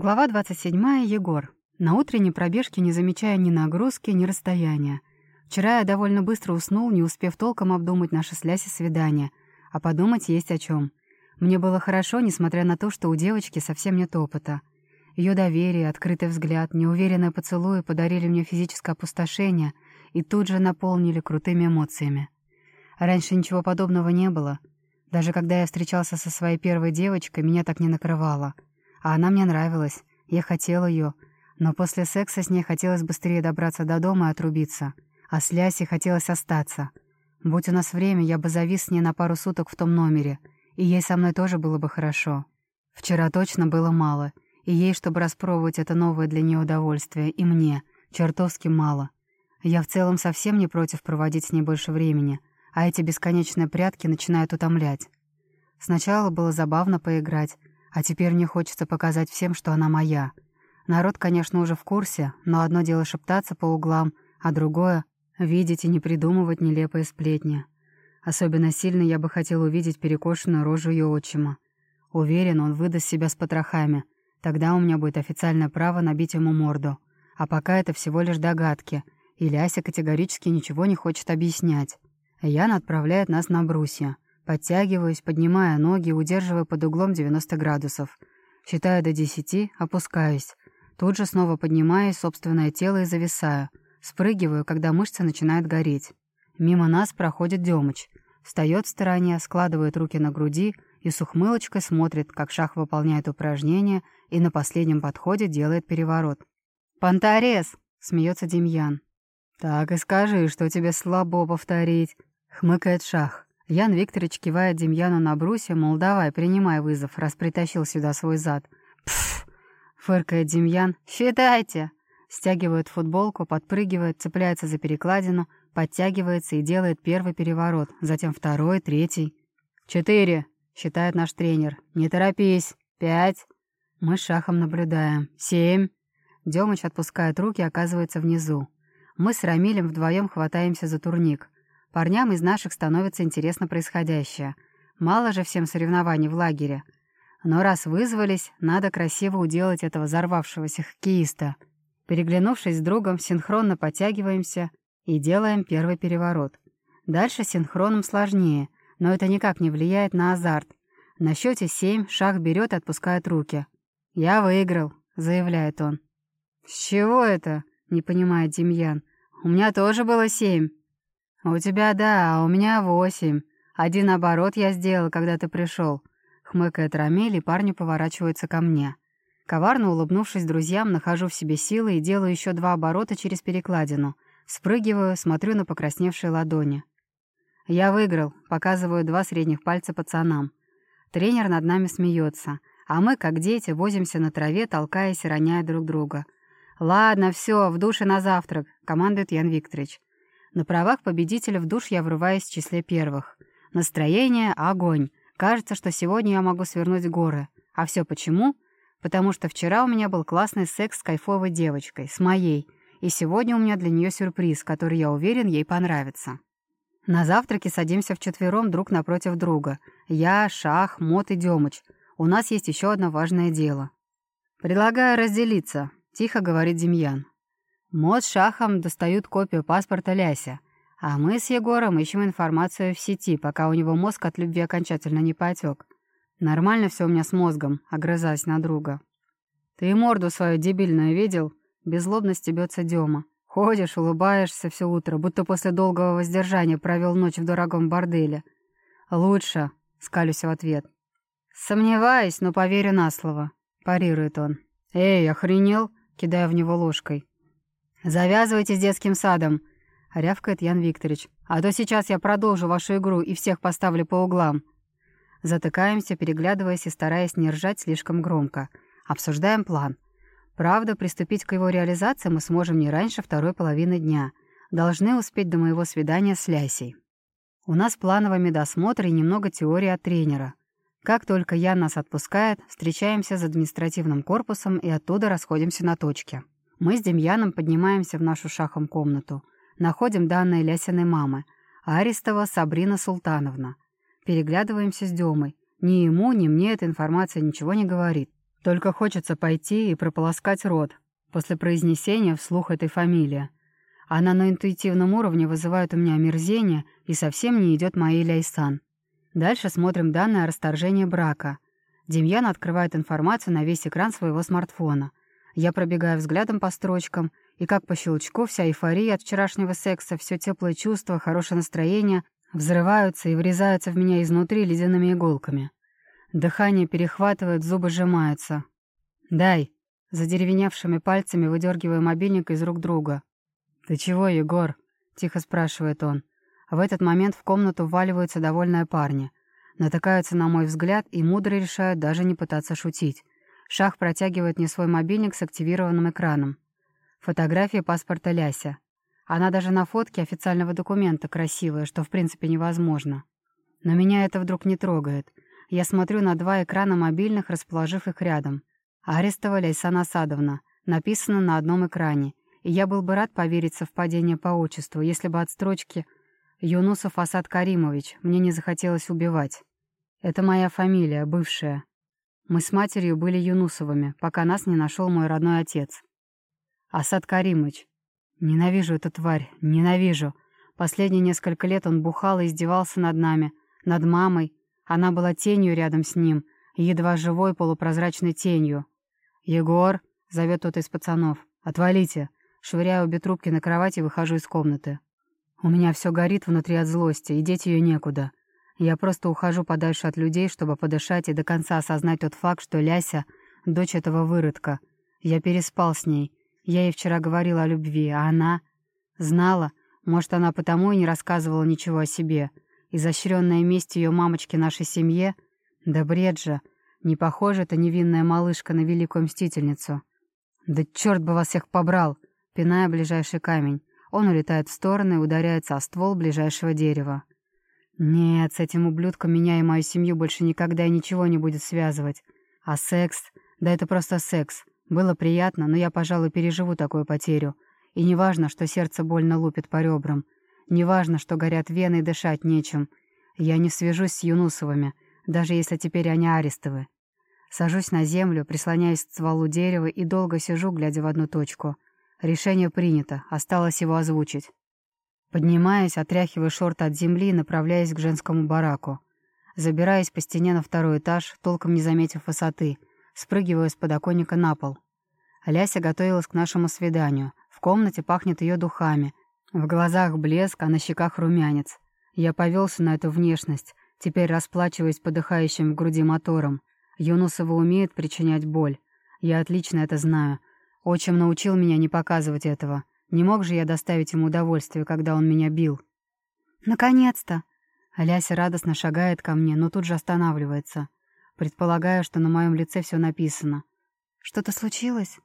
Глава 27. Егор. На утренней пробежке не замечая ни нагрузки, ни расстояния. Вчера я довольно быстро уснул, не успев толком обдумать наши с Ляси свидания. А подумать есть о чем. Мне было хорошо, несмотря на то, что у девочки совсем нет опыта. Ее доверие, открытый взгляд, неуверенные поцелуи подарили мне физическое опустошение и тут же наполнили крутыми эмоциями. Раньше ничего подобного не было. Даже когда я встречался со своей первой девочкой, меня так не накрывало — а она мне нравилась. Я хотел ее, но после секса с ней хотелось быстрее добраться до дома и отрубиться. А с Ляси хотелось остаться. Будь у нас время, я бы завис с ней на пару суток в том номере, и ей со мной тоже было бы хорошо. Вчера точно было мало, и ей, чтобы распробовать это новое для нее удовольствие, и мне, чертовски мало. Я в целом совсем не против проводить с ней больше времени, а эти бесконечные прятки начинают утомлять. Сначала было забавно поиграть, а теперь мне хочется показать всем, что она моя. Народ, конечно, уже в курсе, но одно дело шептаться по углам, а другое — видеть и не придумывать нелепые сплетни. Особенно сильно я бы хотел увидеть перекошенную рожу ее отчима. Уверен, он выдаст себя с потрохами. Тогда у меня будет официальное право набить ему морду. А пока это всего лишь догадки, и Ляся категорически ничего не хочет объяснять. Ян отправляет нас на брусья — Подтягиваюсь, поднимая ноги, удерживая под углом 90 градусов. Считаю до 10, опускаюсь. Тут же снова поднимаю собственное тело и зависаю. Спрыгиваю, когда мышцы начинают гореть. Мимо нас проходит Демыч. Встает в стороне, складывает руки на груди и с ухмылочкой смотрит, как шах выполняет упражнение и на последнем подходе делает переворот. «Понторез!» — смеется Демьян. «Так и скажи, что тебе слабо повторить», — хмыкает шах. Ян Викторович кивает Демьяну на брусе, мол, давай, принимай вызов, раз притащил сюда свой зад. «Пф!» — фыркает Демьян. «Считайте!» Стягивает футболку, подпрыгивает, цепляется за перекладину, подтягивается и делает первый переворот, затем второй, третий. «Четыре!» — считает наш тренер. «Не торопись! Пять!» Мы с шахом наблюдаем. «Семь!» Демыч отпускает руки и оказывается внизу. Мы с Рамилем вдвоем хватаемся за турник — Парням из наших становится интересно происходящее. Мало же всем соревнований в лагере. Но раз вызвались, надо красиво уделать этого взорвавшегося хоккеиста. Переглянувшись с другом, синхронно подтягиваемся и делаем первый переворот. Дальше синхроном сложнее, но это никак не влияет на азарт. На счете семь шах берет и отпускает руки. «Я выиграл», — заявляет он. «С чего это?» — не понимает Демьян. «У меня тоже было семь». «У тебя да, а у меня восемь. Один оборот я сделал, когда ты пришел. Хмыкает Рамель, и парни поворачиваются ко мне. Коварно улыбнувшись друзьям, нахожу в себе силы и делаю еще два оборота через перекладину. Спрыгиваю, смотрю на покрасневшие ладони. Я выиграл, показываю два средних пальца пацанам. Тренер над нами смеется, а мы, как дети, возимся на траве, толкаясь и роняя друг друга. «Ладно, все, в душе на завтрак», — командует Ян Викторович. На правах победителя в душ я врываюсь в числе первых. Настроение — огонь. Кажется, что сегодня я могу свернуть горы. А все почему? Потому что вчера у меня был классный секс с кайфовой девочкой, с моей. И сегодня у меня для нее сюрприз, который, я уверен, ей понравится. На завтраке садимся вчетвером друг напротив друга. Я, Шах, Мот и Демыч. У нас есть еще одно важное дело. «Предлагаю разделиться», — тихо говорит Демьян. Мод с Шахом достают копию паспорта Ляся, а мы с Егором ищем информацию в сети, пока у него мозг от любви окончательно не потек. Нормально все у меня с мозгом, огрызаясь на друга. Ты морду свою дебильную видел? Беззлобно стебется Дема. Ходишь, улыбаешься все утро, будто после долгого воздержания провел ночь в дорогом борделе. Лучше, скалюсь в ответ. Сомневаюсь, но поверю на слово, парирует он. Эй, охренел? Кидая в него ложкой. «Завязывайте с детским садом», — рявкает Ян Викторович. «А то сейчас я продолжу вашу игру и всех поставлю по углам». Затыкаемся, переглядываясь и стараясь не ржать слишком громко. Обсуждаем план. Правда, приступить к его реализации мы сможем не раньше второй половины дня. Должны успеть до моего свидания с Лясей. У нас плановый медосмотр и немного теории от тренера. Как только Ян нас отпускает, встречаемся с административным корпусом и оттуда расходимся на точке. Мы с Демьяном поднимаемся в нашу шахом комнату. Находим данные Лясиной мамы. Арестова Сабрина Султановна. Переглядываемся с Демой. Ни ему, ни мне эта информация ничего не говорит. Только хочется пойти и прополоскать рот после произнесения вслух этой фамилии. Она на интуитивном уровне вызывает у меня омерзение и совсем не идет моей Ляйсан. Дальше смотрим данные о расторжении брака. Демьян открывает информацию на весь экран своего смартфона. Я пробегаю взглядом по строчкам, и как по щелчку вся эйфория от вчерашнего секса, все теплое чувство, хорошее настроение взрываются и врезаются в меня изнутри ледяными иголками. Дыхание перехватывает, зубы сжимаются. «Дай!» Задеревеневшими пальцами выдергиваю мобильник из рук друга. «Ты чего, Егор?» — тихо спрашивает он. В этот момент в комнату вваливаются довольные парни. Натыкаются на мой взгляд и мудро решают даже не пытаться шутить. Шах протягивает мне свой мобильник с активированным экраном. Фотография паспорта Ляся. Она даже на фотке официального документа красивая, что в принципе невозможно. Но меня это вдруг не трогает. Я смотрю на два экрана мобильных, расположив их рядом. Арестова Ляйсан Асадовна. Написано на одном экране. И я был бы рад поверить совпадение по отчеству, если бы от строчки «Юнусов Асад Каримович» мне не захотелось убивать. Это моя фамилия, бывшая. Мы с матерью были Юнусовыми, пока нас не нашел мой родной отец. Асад Каримович. Ненавижу эту тварь, ненавижу. Последние несколько лет он бухал и издевался над нами, над мамой, она была тенью рядом с ним, едва живой полупрозрачной тенью. «Егор!» — зовет тот из пацанов. «Отвалите!» Швыряю обе трубки на кровать и выхожу из комнаты. У меня все горит внутри от злости, и деть ее некуда. Я просто ухожу подальше от людей, чтобы подышать и до конца осознать тот факт, что Ляся — дочь этого выродка. Я переспал с ней. Я ей вчера говорила о любви, а она... Знала. Может, она потому и не рассказывала ничего о себе — Изощренная месть ее мамочки нашей семье? Да бред же. Не похожа эта невинная малышка на великую мстительницу. Да черт бы вас всех побрал! Пиная ближайший камень. Он улетает в стороны и ударяется о ствол ближайшего дерева. Нет, с этим ублюдком меня и мою семью больше никогда и ничего не будет связывать. А секс? Да это просто секс. Было приятно, но я, пожалуй, переживу такую потерю. И неважно, что сердце больно лупит по ребрам. Неважно, что горят вены и дышать нечем. Я не свяжусь с Юнусовыми, даже если теперь они арестовы. Сажусь на землю, прислоняюсь к стволу дерева и долго сижу, глядя в одну точку. Решение принято, осталось его озвучить. Поднимаюсь, отряхиваю шорты от земли и направляюсь к женскому бараку. Забираюсь по стене на второй этаж, толком не заметив высоты. Спрыгиваю с подоконника на пол. Ляся готовилась к нашему свиданию. В комнате пахнет ее духами, в глазах блеск, а на щеках румянец. Я повелся на эту внешность, теперь расплачиваясь подыхающим в груди мотором. Юнусова умеет причинять боль. Я отлично это знаю. Отчим научил меня не показывать этого. Не мог же я доставить ему удовольствие, когда он меня бил. «Наконец-то!» Ляся радостно шагает ко мне, но тут же останавливается. Предполагаю, что на моем лице все написано. «Что-то случилось?»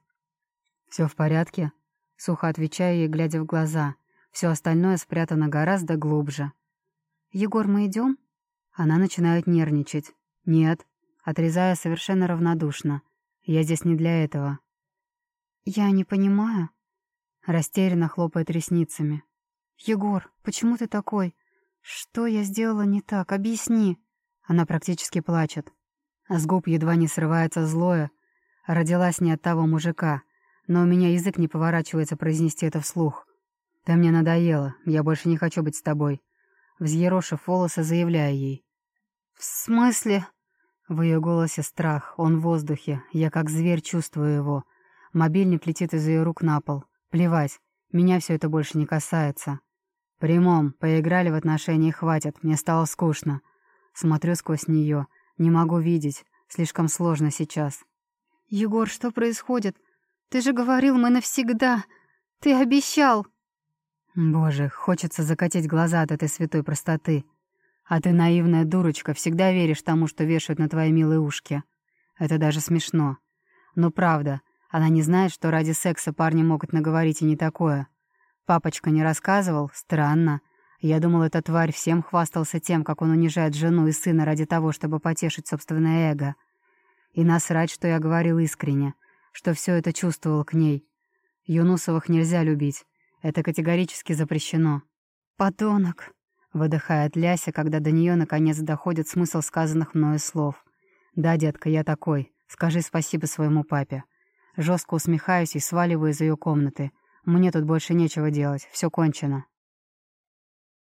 «Все в порядке?» Сухо отвечаю ей, глядя в глаза. Все остальное спрятано гораздо глубже. «Егор, мы идем? Она начинает нервничать. «Нет», отрезая совершенно равнодушно. «Я здесь не для этого». «Я не понимаю». Растерянно хлопает ресницами. «Егор, почему ты такой? Что я сделала не так? Объясни». Она практически плачет. А с губ едва не срывается злое. Родилась не от того мужика. Но у меня язык не поворачивается произнести это вслух. «Ты мне надоела, я больше не хочу быть с тобой», взъерошив волосы, заявляя ей. «В смысле?» В ее голосе страх, он в воздухе, я как зверь чувствую его. Мобильник летит из ее рук на пол. Плевать, меня все это больше не касается. Прямом, поиграли в отношения хватит, мне стало скучно. Смотрю сквозь нее, не могу видеть, слишком сложно сейчас. «Егор, что происходит? Ты же говорил, мы навсегда. Ты обещал!» Боже, хочется закатить глаза от этой святой простоты. А ты, наивная дурочка, всегда веришь тому, что вешают на твои милые ушки. Это даже смешно. Но правда, она не знает, что ради секса парни могут наговорить и не такое. Папочка не рассказывал? Странно. Я думал, эта тварь всем хвастался тем, как он унижает жену и сына ради того, чтобы потешить собственное эго. И насрать, что я говорил искренне, что все это чувствовал к ней. Юнусовых нельзя любить. Это категорически запрещено. «Подонок!» — выдыхает Ляся, когда до нее наконец доходит смысл сказанных мною слов. «Да, детка, я такой. Скажи спасибо своему папе. Жестко усмехаюсь и сваливаю из ее комнаты. Мне тут больше нечего делать, все кончено.